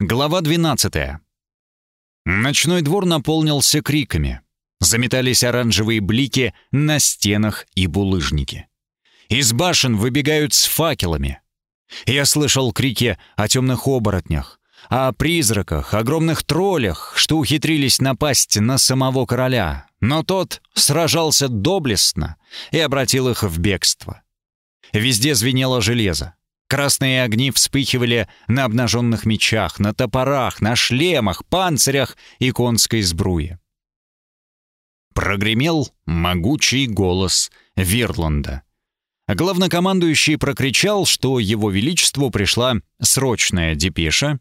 Глава 12. Ночной двор наполнился криками. Заметались оранжевые блики на стенах и булыжнике. Из башен выбегают с факелами. Я слышал крики о темных оборотнях, о призраках, огромных троллях, что ухитрились напасть на самого короля, но тот сражался доблестно и обратил их в бегство. Везде звенело железо. Красные огни вспыхивали на обнаженных мечах, на топорах, на шлемах, панцирях и конской сбруе. Прогремел могучий голос Вирланда. Главнокомандующий прокричал, что его величеству пришла срочная депеша.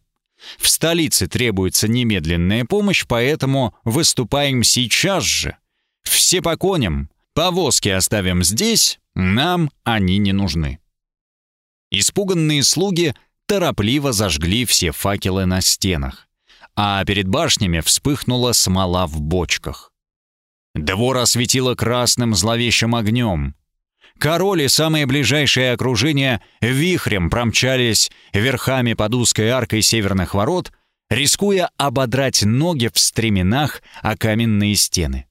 В столице требуется немедленная помощь, поэтому выступаем сейчас же. Все по коням, повозки оставим здесь, нам они не нужны. Испуганные слуги торопливо зажгли все факелы на стенах, а перед башнями вспыхнула смола в бочках. Двор осветило красным зловещим огнем. Король и самое ближайшее окружение вихрем промчались верхами под узкой аркой северных ворот, рискуя ободрать ноги в стременах о каменные стены.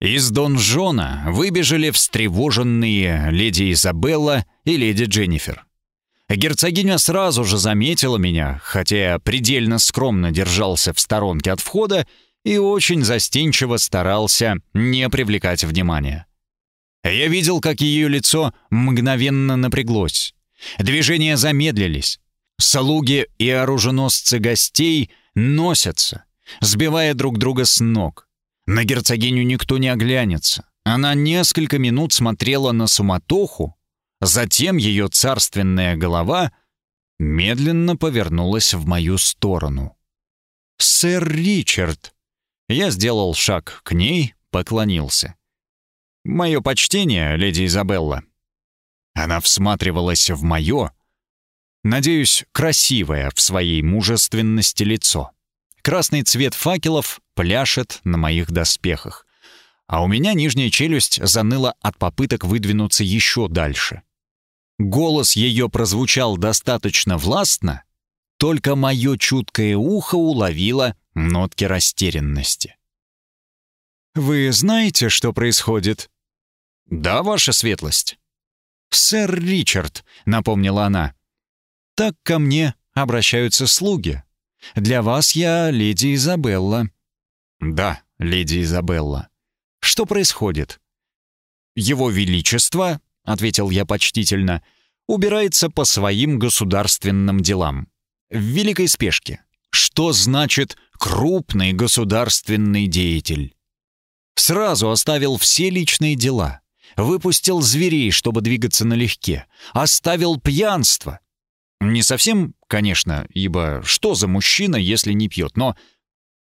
Из донжона выбежали встревоженные леди Изабелла и леди Дженнифер. Герцогиня сразу же заметила меня, хотя я предельно скромно держался в сторонке от входа и очень застенчиво старался не привлекать внимания. Я видел, как ее лицо мгновенно напряглось. Движения замедлились. Слуги и оруженосцы гостей носятся, сбивая друг друга с ног. На герцогиню никто не оглянется. Она несколько минут смотрела на суматоху, Затем ее царственная голова медленно повернулась в мою сторону. «Сэр Ричард!» Я сделал шаг к ней, поклонился. «Мое почтение, леди Изабелла». Она всматривалась в мое, надеюсь, красивое в своей мужественности лицо. Красный цвет факелов пляшет на моих доспехах, а у меня нижняя челюсть заныла от попыток выдвинуться еще дальше. Голос ее прозвучал достаточно властно, только мое чуткое ухо уловило нотки растерянности. «Вы знаете, что происходит?» «Да, ваша светлость». «Сэр Ричард», — напомнила она. «Так ко мне обращаются слуги. Для вас я леди Изабелла». «Да, леди Изабелла». «Что происходит?» «Его Величество ответил я почтительно, убирается по своим государственным делам. В великой спешке. Что значит крупный государственный деятель? Сразу оставил все личные дела, выпустил зверей, чтобы двигаться налегке, оставил пьянство. Не совсем, конечно, ибо что за мужчина, если не пьет, но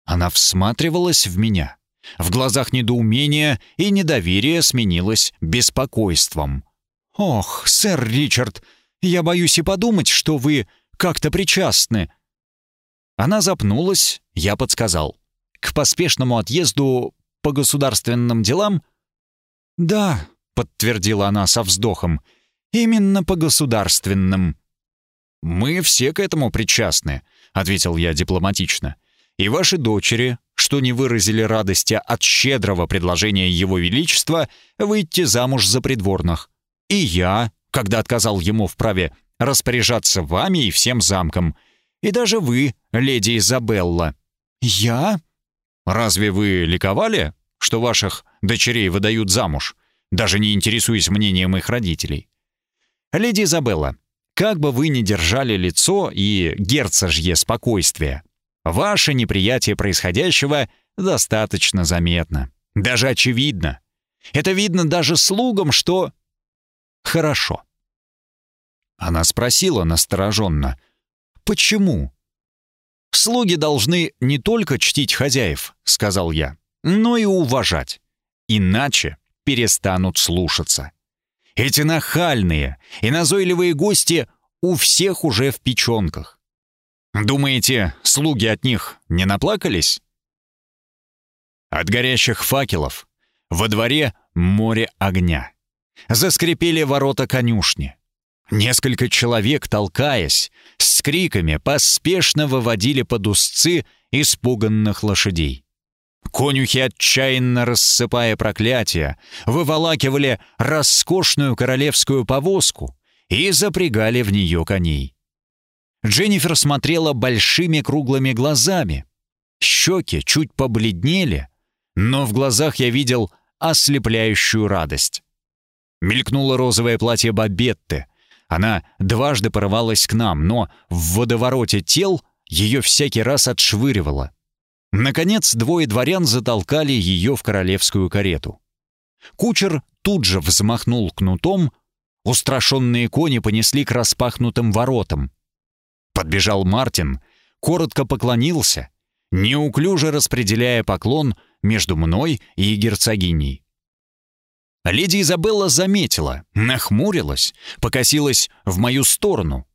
она всматривалась в меня. В глазах недоумение и недоверие сменилось беспокойством. «Ох, сэр Ричард, я боюсь и подумать, что вы как-то причастны». Она запнулась, я подсказал. «К поспешному отъезду по государственным делам?» «Да», — подтвердила она со вздохом, — «именно по государственным». «Мы все к этому причастны», — ответил я дипломатично. «И ваши дочери, что не выразили радости от щедрого предложения Его Величества выйти замуж за придворных. И я, когда отказал ему в праве распоряжаться вами и всем замком. И даже вы, леди Изабелла. Я? Разве вы ликовали, что ваших дочерей выдают замуж, даже не интересуясь мнением их родителей? Леди Изабелла, как бы вы ни держали лицо и герцожье спокойствие, ваше неприятие происходящего достаточно заметно, даже очевидно. Это видно даже слугам, что хорошо. Она спросила настороженно, «Почему?» «Слуги должны не только чтить хозяев», — сказал я, «но и уважать. Иначе перестанут слушаться. Эти нахальные и назойливые гости у всех уже в печенках. Думаете, слуги от них не наплакались?» От горящих факелов во дворе море огня. Заскрипели ворота конюшни. Несколько человек, толкаясь, с криками поспешно выводили под узцы испуганных лошадей. Конюхи, отчаянно рассыпая проклятия, выволакивали роскошную королевскую повозку и запрягали в нее коней. Дженнифер смотрела большими круглыми глазами. Щеки чуть побледнели, но в глазах я видел ослепляющую радость. Мелькнуло розовое платье Бабетты. Она дважды порывалась к нам, но в водовороте тел ее всякий раз отшвыривало. Наконец, двое дворян затолкали ее в королевскую карету. Кучер тут же взмахнул кнутом, устрашенные кони понесли к распахнутым воротам. Подбежал Мартин, коротко поклонился, неуклюже распределяя поклон между мной и герцогиней. Леди Изабелла заметила, нахмурилась, покосилась в мою сторону.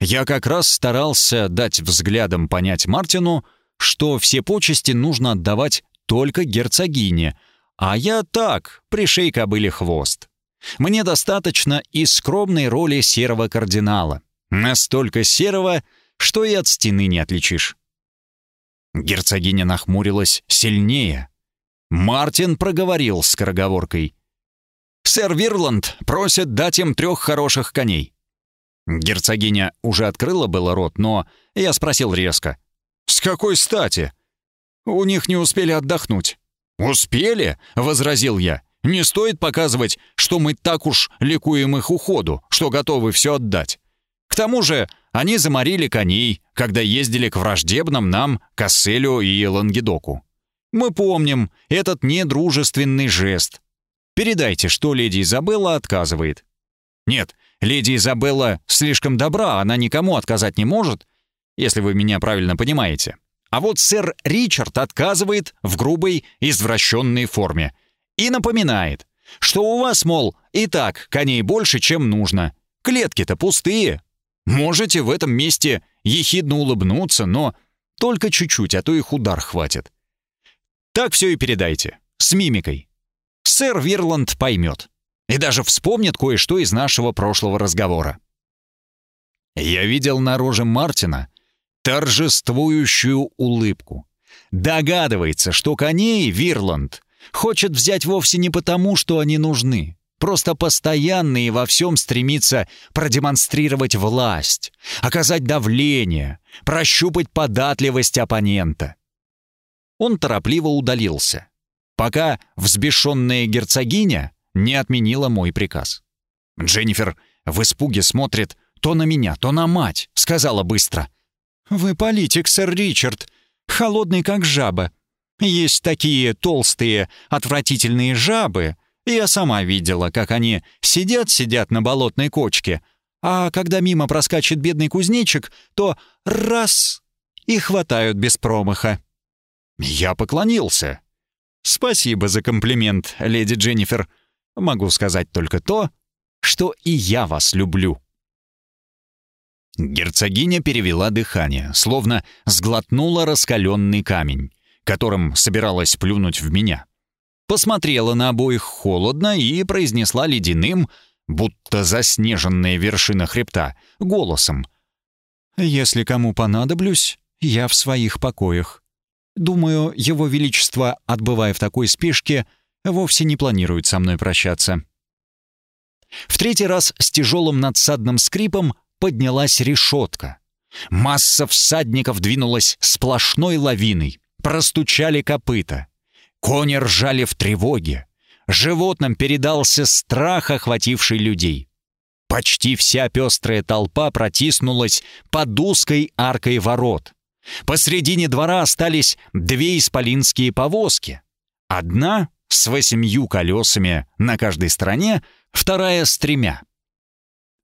Я как раз старался дать взглядом понять Мартину, что все почести нужно отдавать только герцогине, а я так, пришей кобыле хвост. Мне достаточно и скромной роли серого кардинала. Настолько серого, что и от стены не отличишь. Герцогиня нахмурилась сильнее. Мартин проговорил скороговоркой. «Сэр Вирланд просит дать им трех хороших коней». Герцогиня уже открыла было рот, но я спросил резко. «С какой стати?» «У них не успели отдохнуть». «Успели?» — возразил я. «Не стоит показывать, что мы так уж ликуем их уходу, что готовы все отдать. К тому же они заморили коней, когда ездили к враждебным нам Касселю и Лангедоку. Мы помним этот недружественный жест. Передайте, что леди Изабелла отказывает. Нет, леди Изабелла слишком добра, она никому отказать не может, если вы меня правильно понимаете. А вот сэр Ричард отказывает в грубой, извращенной форме и напоминает, что у вас, мол, и так коней больше, чем нужно. Клетки-то пустые, Можете в этом месте ехидно улыбнуться, но только чуть-чуть, а то их удар хватит. Так все и передайте, с мимикой. Сэр Вирланд поймет и даже вспомнит кое-что из нашего прошлого разговора. Я видел на роже Мартина торжествующую улыбку. Догадывается, что коней Вирланд хочет взять вовсе не потому, что они нужны, Просто постоянно и во всем стремится продемонстрировать власть, оказать давление, прощупать податливость оппонента. Он торопливо удалился, пока взбешенная герцогиня не отменила мой приказ. Дженнифер в испуге смотрит то на меня, то на мать, сказала быстро. «Вы политик, сэр Ричард, холодный как жаба. Есть такие толстые, отвратительные жабы, я сама видела, как они сидят-сидят на болотной кочке, а когда мимо проскачет бедный кузнечик, то раз — и хватают без промаха. Я поклонился. «Спасибо за комплимент, леди Дженнифер. Могу сказать только то, что и я вас люблю». Герцогиня перевела дыхание, словно сглотнула раскаленный камень, которым собиралась плюнуть в меня посмотрела на обоих холодно и произнесла ледяным, будто заснеженная вершина хребта, голосом. «Если кому понадоблюсь, я в своих покоях. Думаю, его величество, отбывая в такой спешке, вовсе не планирует со мной прощаться». В третий раз с тяжелым надсадным скрипом поднялась решетка. Масса всадников двинулась сплошной лавиной, простучали копыта. Кони ржали в тревоге. Животным передался страх, охвативший людей. Почти вся пестрая толпа протиснулась под узкой аркой ворот. Посредине двора остались две исполинские повозки. Одна с восемью колесами на каждой стороне, вторая с тремя.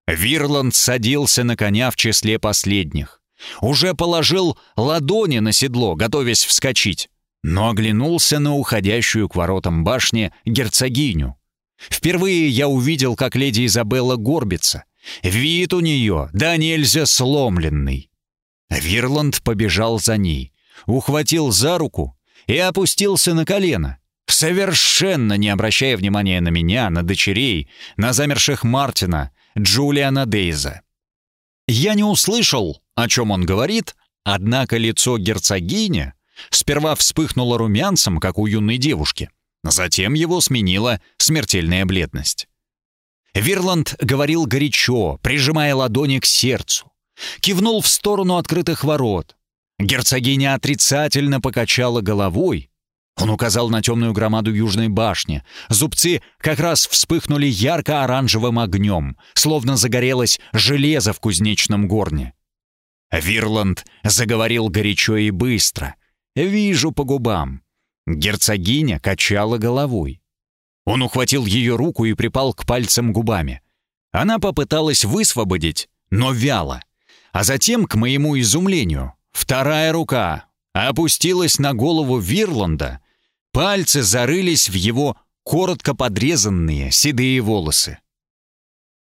Вирланд садился на коня в числе последних. Уже положил ладони на седло, готовясь вскочить но оглянулся на уходящую к воротам башни герцогиню. Впервые я увидел, как леди Изабелла горбится. Вид у нее, да нельзя сломленный. Вирланд побежал за ней, ухватил за руку и опустился на колено, совершенно не обращая внимания на меня, на дочерей, на замерших Мартина, Джулиана Дейза. Я не услышал, о чем он говорит, однако лицо герцогини сперва вспыхнуло румянцем, как у юной девушки, затем его сменила смертельная бледность. Вирланд говорил горячо, прижимая ладони к сердцу. Кивнул в сторону открытых ворот. Герцогиня отрицательно покачала головой. Он указал на темную громаду южной башни. Зубцы как раз вспыхнули ярко-оранжевым огнем, словно загорелось железо в кузнечном горне. Вирланд заговорил горячо и быстро. «Вижу по губам». Герцогиня качала головой. Он ухватил ее руку и припал к пальцам губами. Она попыталась высвободить, но вяло. А затем, к моему изумлению, вторая рука опустилась на голову Вирланда, пальцы зарылись в его коротко подрезанные седые волосы.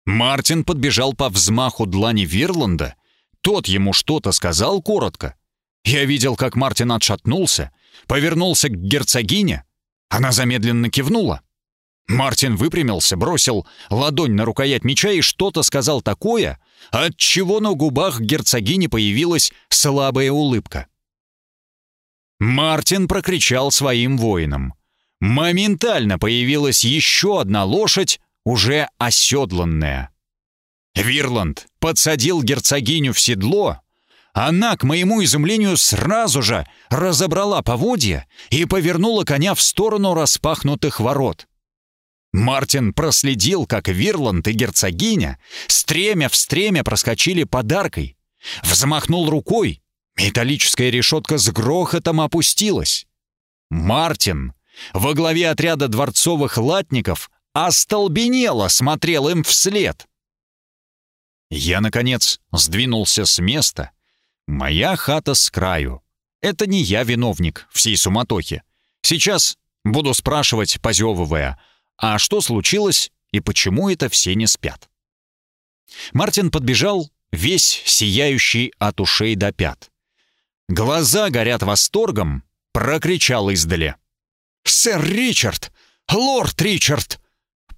Мартин подбежал по взмаху длани Вирланда, тот ему что-то сказал коротко. Я видел, как Мартин отшатнулся, повернулся к герцогине, она замедленно кивнула. Мартин выпрямился, бросил ладонь на рукоять меча и что-то сказал такое, от чего на губах герцогини появилась слабая улыбка. Мартин прокричал своим воинам. Моментально появилась еще одна лошадь, уже оседланная. Вирланд подсадил герцогиню в седло. Она, к моему изумлению, сразу же разобрала поводья и повернула коня в сторону распахнутых ворот. Мартин проследил, как Вирланд и герцогиня стремя в стремя проскочили подаркой. Взмахнул рукой. Металлическая решетка с грохотом опустилась. Мартин во главе отряда дворцовых латников остолбенело смотрел им вслед. Я, наконец, сдвинулся с места. Моя хата с краю. Это не я виновник всей суматохи. Сейчас буду спрашивать, позевывая — а что случилось и почему это все не спят? Мартин подбежал, весь сияющий от ушей до пят. Глаза горят восторгом, прокричал издали. «Сэр Ричард! Лорд Ричард!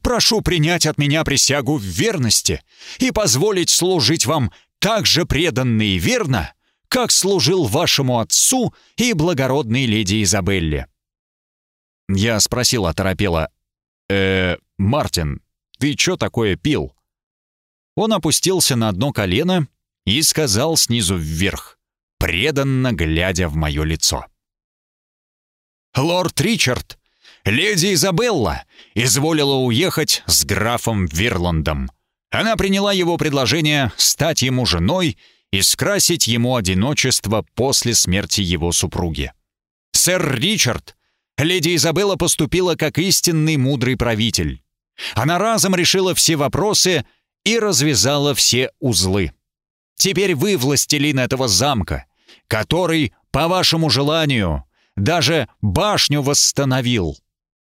Прошу принять от меня присягу в верности и позволить служить вам так же преданно и верно, как служил вашему отцу и благородной леди Изабелле». Я спросил оторопело, э Мартин, ты чё такое пил?» Он опустился на одно колено и сказал снизу вверх, преданно глядя в мое лицо. «Лорд Ричард, леди Изабелла изволила уехать с графом Вирландом. Она приняла его предложение стать ему женой и скрасить ему одиночество после смерти его супруги. Сэр Ричард Леди Изабелла поступила как истинный мудрый правитель. Она разом решила все вопросы и развязала все узлы. Теперь вы властелин этого замка, который, по вашему желанию, даже башню восстановил.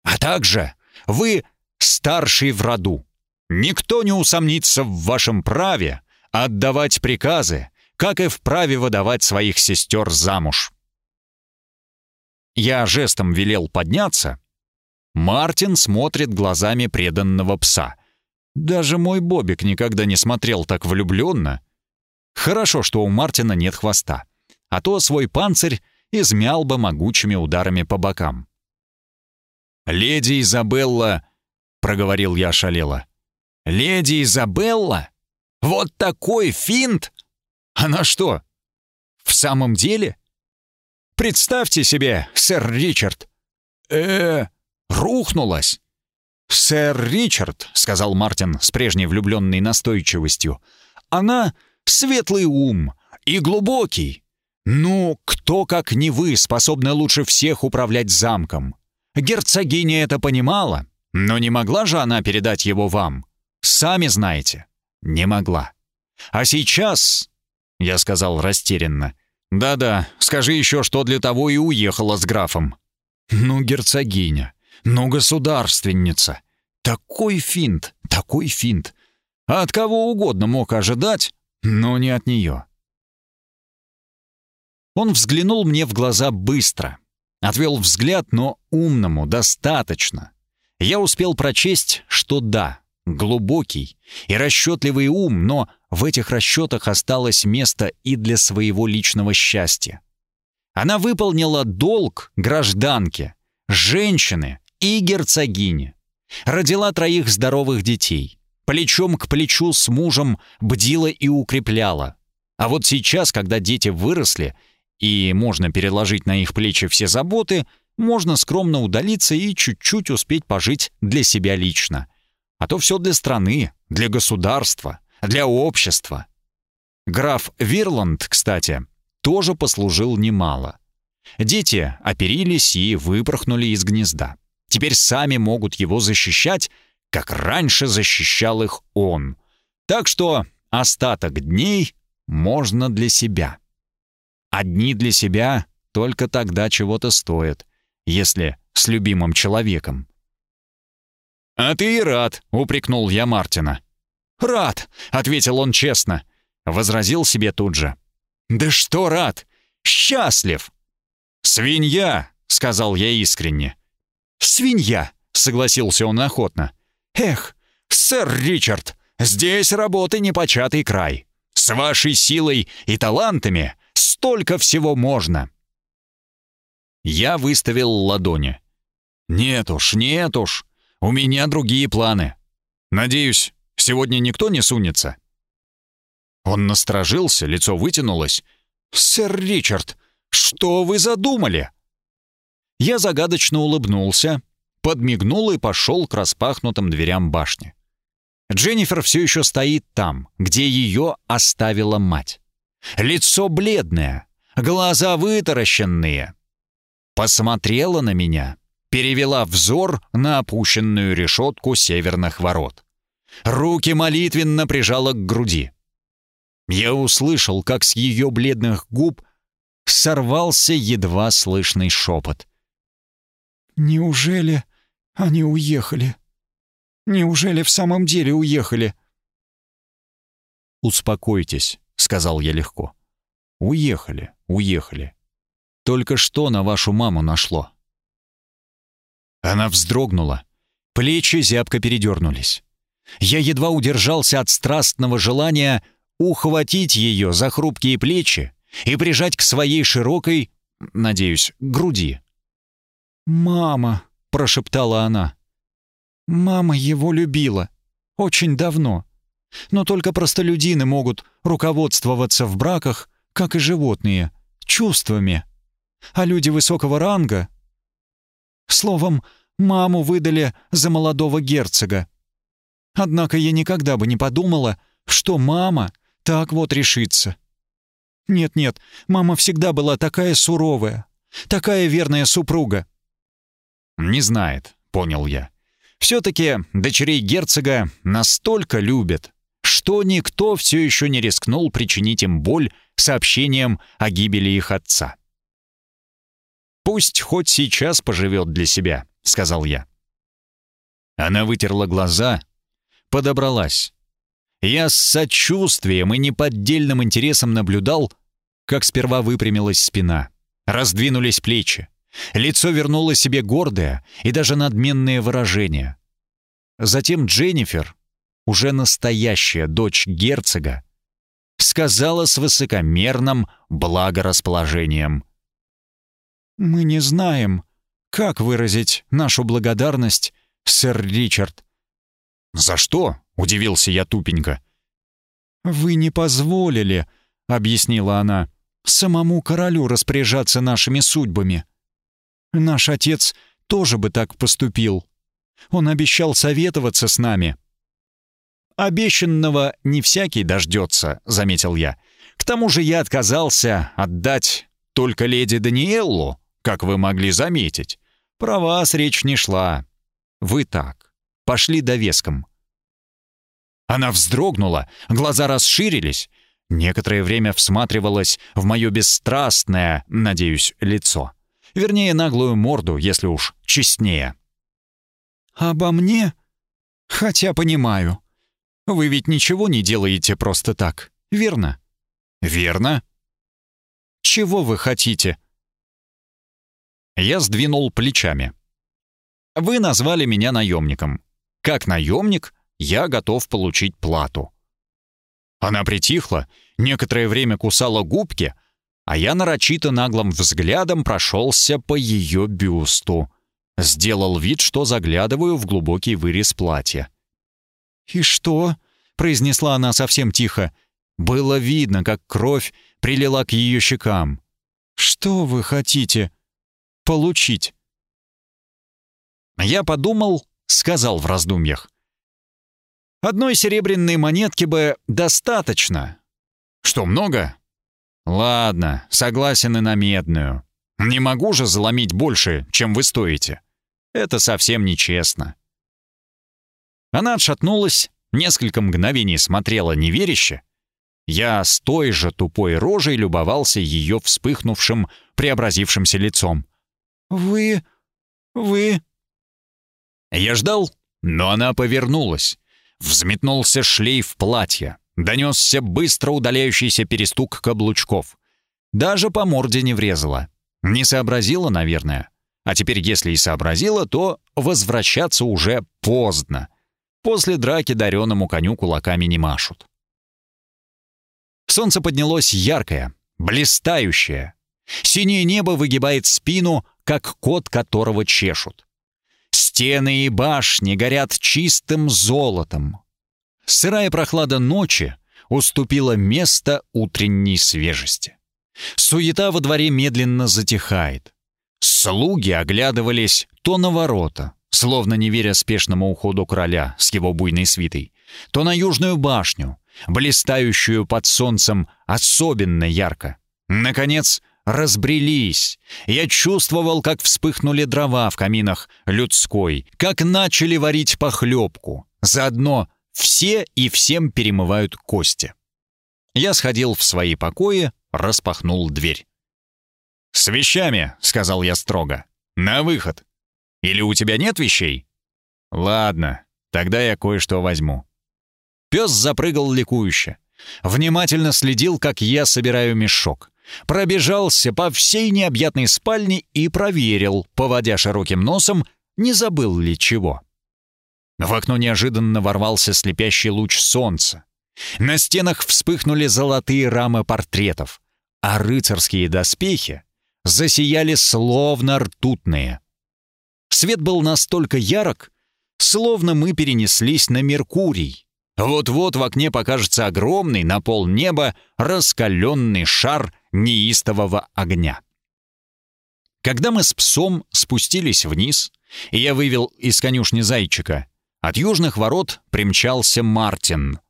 А также вы старший в роду. Никто не усомнится в вашем праве отдавать приказы, как и в праве выдавать своих сестер замуж. Я жестом велел подняться. Мартин смотрит глазами преданного пса. Даже мой Бобик никогда не смотрел так влюбленно. Хорошо, что у Мартина нет хвоста, а то свой панцирь измял бы могучими ударами по бокам. «Леди Изабелла», — проговорил я шалело. «Леди Изабелла? Вот такой финт! Она что, в самом деле Представьте себе, сэр Ричард. э рухнулась. «Сэр Ричард», — сказал Мартин с прежней влюбленной настойчивостью, — «она светлый ум и глубокий. Ну, кто, как не вы, способны лучше всех управлять замком? Герцогиня это понимала, но не могла же она передать его вам. Сами знаете, не могла. А сейчас, — я сказал растерянно, «Да-да, скажи еще, что для того и уехала с графом». «Ну, герцогиня, ну, государственница. Такой финт, такой финт. А от кого угодно мог ожидать, но не от нее». Он взглянул мне в глаза быстро. Отвел взгляд, но умному, достаточно. Я успел прочесть, что да, глубокий и расчетливый ум, но в этих расчетах осталось место и для своего личного счастья. Она выполнила долг гражданки, женщины и герцогини. Родила троих здоровых детей. Плечом к плечу с мужем бдила и укрепляла. А вот сейчас, когда дети выросли, и можно переложить на их плечи все заботы, можно скромно удалиться и чуть-чуть успеть пожить для себя лично. А то все для страны, для государства, для общества. Граф Вирланд, кстати, тоже послужил немало. Дети оперились и выпорхнули из гнезда. Теперь сами могут его защищать, как раньше защищал их он. Так что остаток дней можно для себя. Одни для себя только тогда чего-то стоят, если с любимым человеком. «А ты и рад», — упрекнул я Мартина. «Рад», — ответил он честно. Возразил себе тут же. «Да что рад? Счастлив!» «Свинья!» — сказал я искренне. «Свинья!» — согласился он охотно. «Эх, сэр Ричард, здесь работы непочатый край. С вашей силой и талантами столько всего можно!» Я выставил ладони. «Нет уж, нет уж, у меня другие планы. Надеюсь, сегодня никто не сунется?» Он насторожился, лицо вытянулось. «Сэр Ричард, что вы задумали?» Я загадочно улыбнулся, подмигнул и пошел к распахнутым дверям башни. Дженнифер все еще стоит там, где ее оставила мать. Лицо бледное, глаза вытаращенные. Посмотрела на меня, перевела взор на опущенную решетку северных ворот. Руки молитвенно прижала к груди. Я услышал, как с ее бледных губ сорвался едва слышный шепот. «Неужели они уехали? Неужели в самом деле уехали?» «Успокойтесь», — сказал я легко. «Уехали, уехали. Только что на вашу маму нашло?» Она вздрогнула. Плечи зябко передернулись. Я едва удержался от страстного желания ухватить ее за хрупкие плечи и прижать к своей широкой, надеюсь, груди. «Мама», — прошептала она. «Мама его любила. Очень давно. Но только простолюдины могут руководствоваться в браках, как и животные, чувствами. А люди высокого ранга... Словом, маму выдали за молодого герцога. Однако я никогда бы не подумала, что мама так вот решится. Нет-нет, мама всегда была такая суровая, такая верная супруга. «Не знает», — понял я. «Все-таки дочерей герцога настолько любят, что никто все еще не рискнул причинить им боль сообщением о гибели их отца». «Пусть хоть сейчас поживет для себя», — сказал я. Она вытерла глаза, подобралась, я с сочувствием и неподдельным интересом наблюдал, как сперва выпрямилась спина, раздвинулись плечи, лицо вернуло себе гордое и даже надменное выражение. Затем Дженнифер, уже настоящая дочь герцога, сказала с высокомерным благорасположением. «Мы не знаем, как выразить нашу благодарность, сэр Ричард». «За что?» Удивился я тупенько. «Вы не позволили», — объяснила она, — «самому королю распоряжаться нашими судьбами. Наш отец тоже бы так поступил. Он обещал советоваться с нами». «Обещанного не всякий дождется», — заметил я. «К тому же я отказался отдать только леди Даниэллу, как вы могли заметить. Про вас речь не шла. Вы так. Пошли довеском. Она вздрогнула, глаза расширились, некоторое время всматривалась в мое бесстрастное, надеюсь, лицо. Вернее, наглую морду, если уж честнее. «Обо мне? Хотя понимаю. Вы ведь ничего не делаете просто так, верно?» «Верно». «Чего вы хотите?» Я сдвинул плечами. «Вы назвали меня наемником. Как наемник, я готов получить плату». Она притихла, некоторое время кусала губки, а я нарочито наглым взглядом прошелся по ее бюсту. Сделал вид, что заглядываю в глубокий вырез платья. «И что?» — произнесла она совсем тихо. Было видно, как кровь прилила к ее щекам. «Что вы хотите получить?» Я подумал, сказал в раздумьях. «Одной серебряной монетки бы достаточно». «Что, много?» «Ладно, согласен и на медную. Не могу же заломить больше, чем вы стоите. Это совсем нечестно». Она отшатнулась, несколько мгновений смотрела неверяще. Я с той же тупой рожей любовался ее вспыхнувшим, преобразившимся лицом. «Вы... вы...» Я ждал, но она повернулась. Взметнулся шлейф платья. Донесся быстро удаляющийся перестук каблучков. Даже по морде не врезала. Не сообразила, наверное. А теперь, если и сообразила, то возвращаться уже поздно. После драки дареному коню кулаками не машут. Солнце поднялось яркое, блистающее. Синее небо выгибает спину, как кот, которого чешут. Стены и башни горят чистым золотом. Сырая прохлада ночи уступила место утренней свежести. Суета во дворе медленно затихает. Слуги оглядывались то на ворота, словно не веря спешному уходу короля с его буйной свитой, то на южную башню, блистающую под солнцем особенно ярко. Наконец, разбрелись. Я чувствовал, как вспыхнули дрова в каминах людской, как начали варить похлебку. Заодно все и всем перемывают кости. Я сходил в свои покои, распахнул дверь. «С вещами», — сказал я строго. «На выход. Или у тебя нет вещей?» «Ладно, тогда я кое-что возьму». Пес запрыгал ликующе. Внимательно следил, как я собираю мешок. Пробежался по всей необъятной спальне и проверил, поводя широким носом, не забыл ли чего. В окно неожиданно ворвался слепящий луч солнца. На стенах вспыхнули золотые рамы портретов, а рыцарские доспехи засияли словно ртутные. Свет был настолько ярок, словно мы перенеслись на Меркурий. Вот-вот в окне покажется огромный на пол неба раскаленный шар неистового огня. Когда мы с псом спустились вниз, и я вывел из конюшни зайчика, от южных ворот примчался Мартин.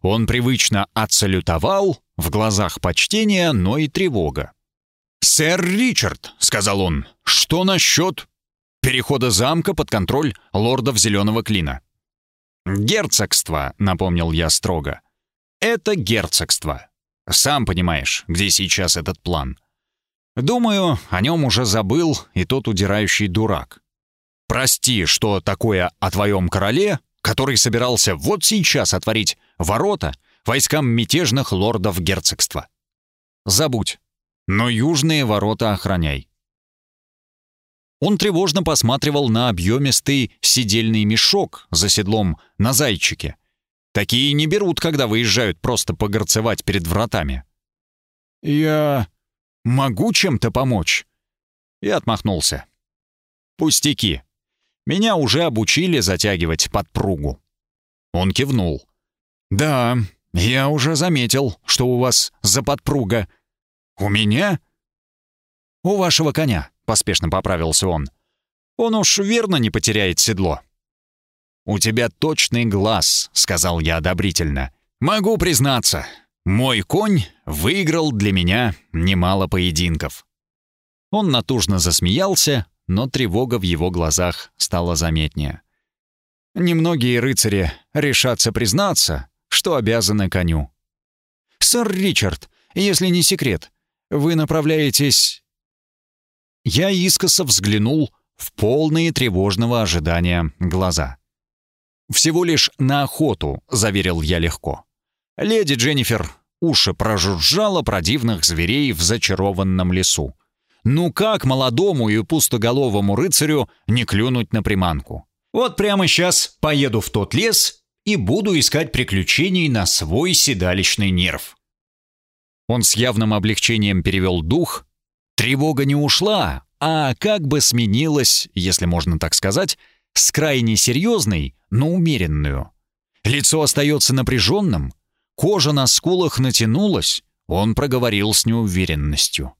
Он привычно отсалютовал, в глазах почтения, но и тревога. «Сэр Ричард», — сказал он, — «что насчет перехода замка под контроль лордов Зеленого Клина?» «Герцогство», — напомнил я строго. «Это герцогство. Сам понимаешь, где сейчас этот план. Думаю, о нем уже забыл и тот удирающий дурак. Прости, что такое о твоем короле, который собирался вот сейчас отворить ворота войскам мятежных лордов герцогства. Забудь, но южные ворота охраняй. Он тревожно посматривал на объемистый сидельный мешок за седлом на зайчике. Такие не берут, когда выезжают просто погорцевать перед вратами. «Я могу чем-то помочь?» И отмахнулся. «Пустяки. Меня уже обучили затягивать подпругу». Он кивнул. «Да, я уже заметил, что у вас за подпруга. У меня?» «У вашего коня», — поспешно поправился он. «Он уж верно не потеряет седло». «У тебя точный глаз», — сказал я одобрительно. «Могу признаться, мой конь выиграл для меня немало поединков». Он натужно засмеялся, но тревога в его глазах стала заметнее. Немногие рыцари решатся признаться, что обязаны коню. «Сэр Ричард, если не секрет, вы направляетесь...» Я искоса взглянул в полные тревожного ожидания глаза. «Всего лишь на охоту», — заверил я легко. Леди Дженнифер уши прожужжала про дивных зверей в зачарованном лесу. Ну как молодому и пустоголовому рыцарю не клюнуть на приманку? Вот прямо сейчас поеду в тот лес и буду искать приключений на свой седалищный нерв». Он с явным облегчением перевел дух. Тревога не ушла, а как бы сменилась, если можно так сказать, с крайне серьезной на умеренную. Лицо остается напряженным, кожа на скулах натянулась, он проговорил с неуверенностью.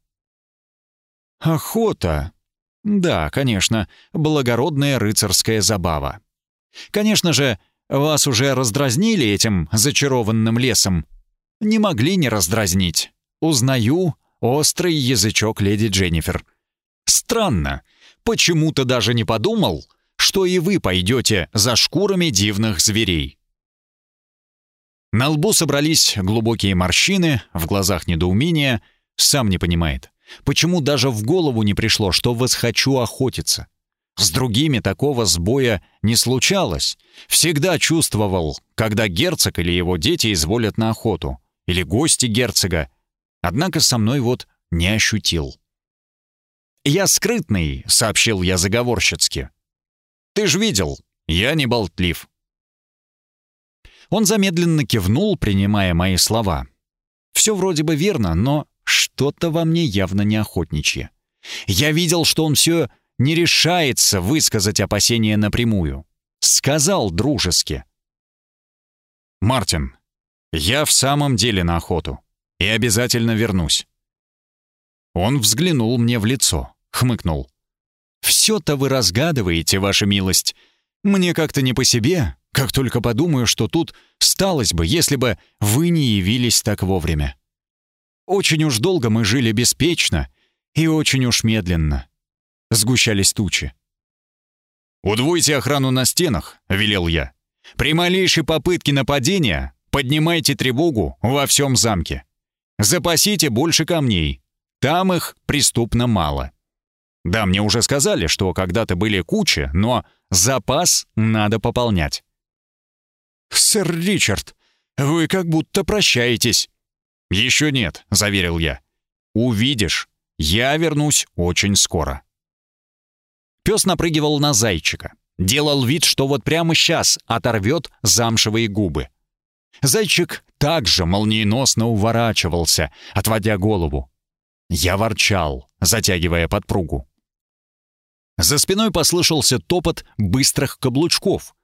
«Охота. Да, конечно, благородная рыцарская забава. Конечно же, вас уже раздразнили этим зачарованным лесом. Не могли не раздразнить. Узнаю острый язычок леди Дженнифер. Странно, почему-то даже не подумал, что и вы пойдете за шкурами дивных зверей. На лбу собрались глубокие морщины, в глазах недоумение, сам не понимает, почему даже в голову не пришло, что восхочу охотиться. С другими такого сбоя не случалось. Всегда чувствовал, когда герцог или его дети изволят на охоту, или гости герцога. Однако со мной вот не ощутил. «Я скрытный», — сообщил я заговорщицки. «Ты ж видел, я не болтлив». Он замедленно кивнул, принимая мои слова. Все вроде бы верно, но что-то во мне явно не охотничье. Я видел, что он все не решается высказать опасения напрямую. Сказал дружески. «Мартин, я в самом деле на охоту и обязательно вернусь». Он взглянул мне в лицо, хмыкнул. «Все-то вы разгадываете, ваша милость. Мне как-то не по себе, как только подумаю, что тут сталось бы, если бы вы не явились так вовремя. Очень уж долго мы жили беспечно и очень уж медленно сгущались тучи. «Удвойте охрану на стенах», — велел я. «При малейшей попытке нападения поднимайте тревогу во всем замке. Запасите больше камней. Там их преступно мало. Да, мне уже сказали, что когда-то были кучи, но запас надо пополнять». «Сэр Ричард, вы как будто прощаетесь». «Еще нет», — заверил я. «Увидишь, я вернусь очень скоро». Пес напрыгивал на зайчика. Делал вид, что вот прямо сейчас оторвет замшевые губы. Зайчик также молниеносно уворачивался, отводя голову. Я ворчал, затягивая подпругу. За спиной послышался топот быстрых каблучков.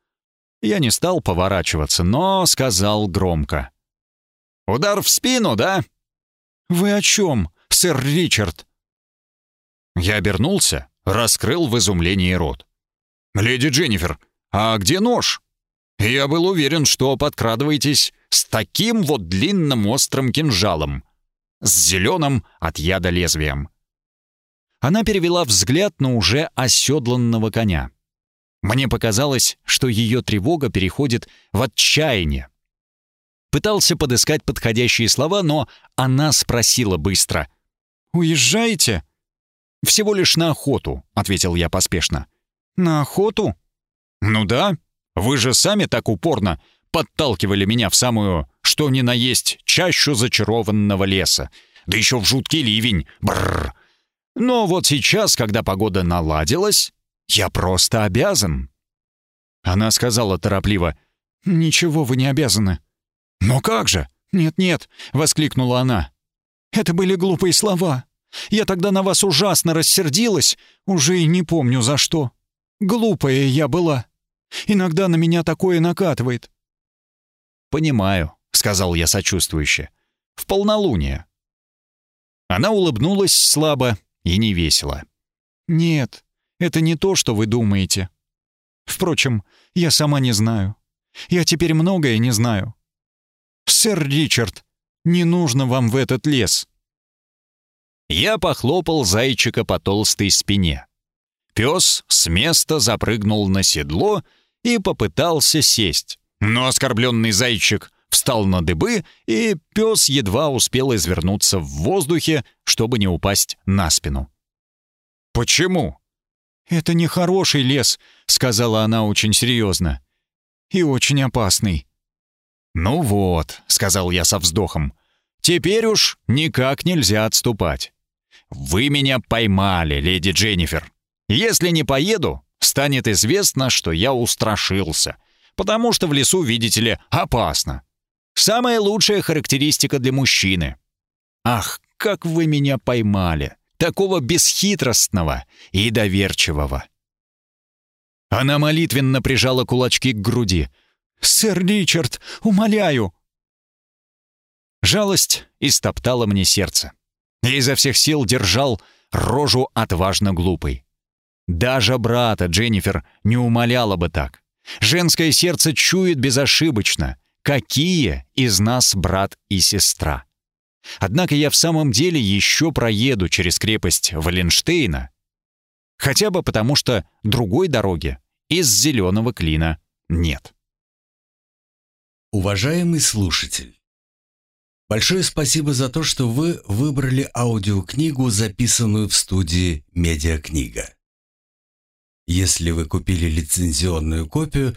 Я не стал поворачиваться, но сказал громко. «Удар в спину, да?» «Вы о чем, сэр Ричард?» Я обернулся раскрыл в изумлении рот. «Леди Дженнифер, а где нож?» «Я был уверен, что подкрадываетесь с таким вот длинным острым кинжалом, с зеленым от яда лезвием». Она перевела взгляд на уже оседланного коня. Мне показалось, что ее тревога переходит в отчаяние. Пытался подыскать подходящие слова, но она спросила быстро. «Уезжаете?» «Всего лишь на охоту», — ответил я поспешно. «На охоту?» «Ну да. Вы же сами так упорно подталкивали меня в самую, что ни на есть, чащу зачарованного леса. Да еще в жуткий ливень. Бррр. Но вот сейчас, когда погода наладилась, я просто обязан». Она сказала торопливо. «Ничего вы не обязаны». «Но как же?» «Нет-нет», — воскликнула она. «Это были глупые слова. Я тогда на вас ужасно рассердилась, уже и не помню за что. Глупая я была. Иногда на меня такое накатывает». «Понимаю», — сказал я сочувствующе. «В полнолуние». Она улыбнулась слабо и невесело. «Нет, это не то, что вы думаете. Впрочем, я сама не знаю. Я теперь многое не знаю. Сэр Ричард, не нужно вам в этот лес. Я похлопал зайчика по толстой спине. Пес с места запрыгнул на седло и попытался сесть. Но оскорбленный зайчик встал на дыбы, и пес едва успел извернуться в воздухе, чтобы не упасть на спину. «Почему?» «Это не хороший лес», — сказала она очень серьезно. «И очень опасный». «Ну вот», — сказал я со вздохом, — «теперь уж никак нельзя отступать. «Вы меня поймали, леди Дженнифер. Если не поеду, станет известно, что я устрашился. потому что в лесу, видите ли, опасно. Самая лучшая характеристика для мужчины. Ах, как вы меня поймали! Такого бесхитростного и доверчивого. Она молитвенно прижала кулачки к груди. «Сэр Ричард, умоляю!» Жалость истоптала мне сердце. Я изо всех сил держал рожу отважно глупой. Даже брата Дженнифер не умоляла бы так. Женское сердце чует безошибочно, какие из нас брат и сестра. Однако я в самом деле еще проеду через крепость Валенштейна, хотя бы потому, что другой дороги из зеленого клина нет. Уважаемый слушатель, большое спасибо за то, что вы выбрали аудиокнигу, записанную в студии «Медиакнига». Если вы купили лицензионную копию,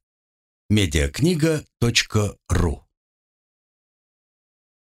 mediakнига.ру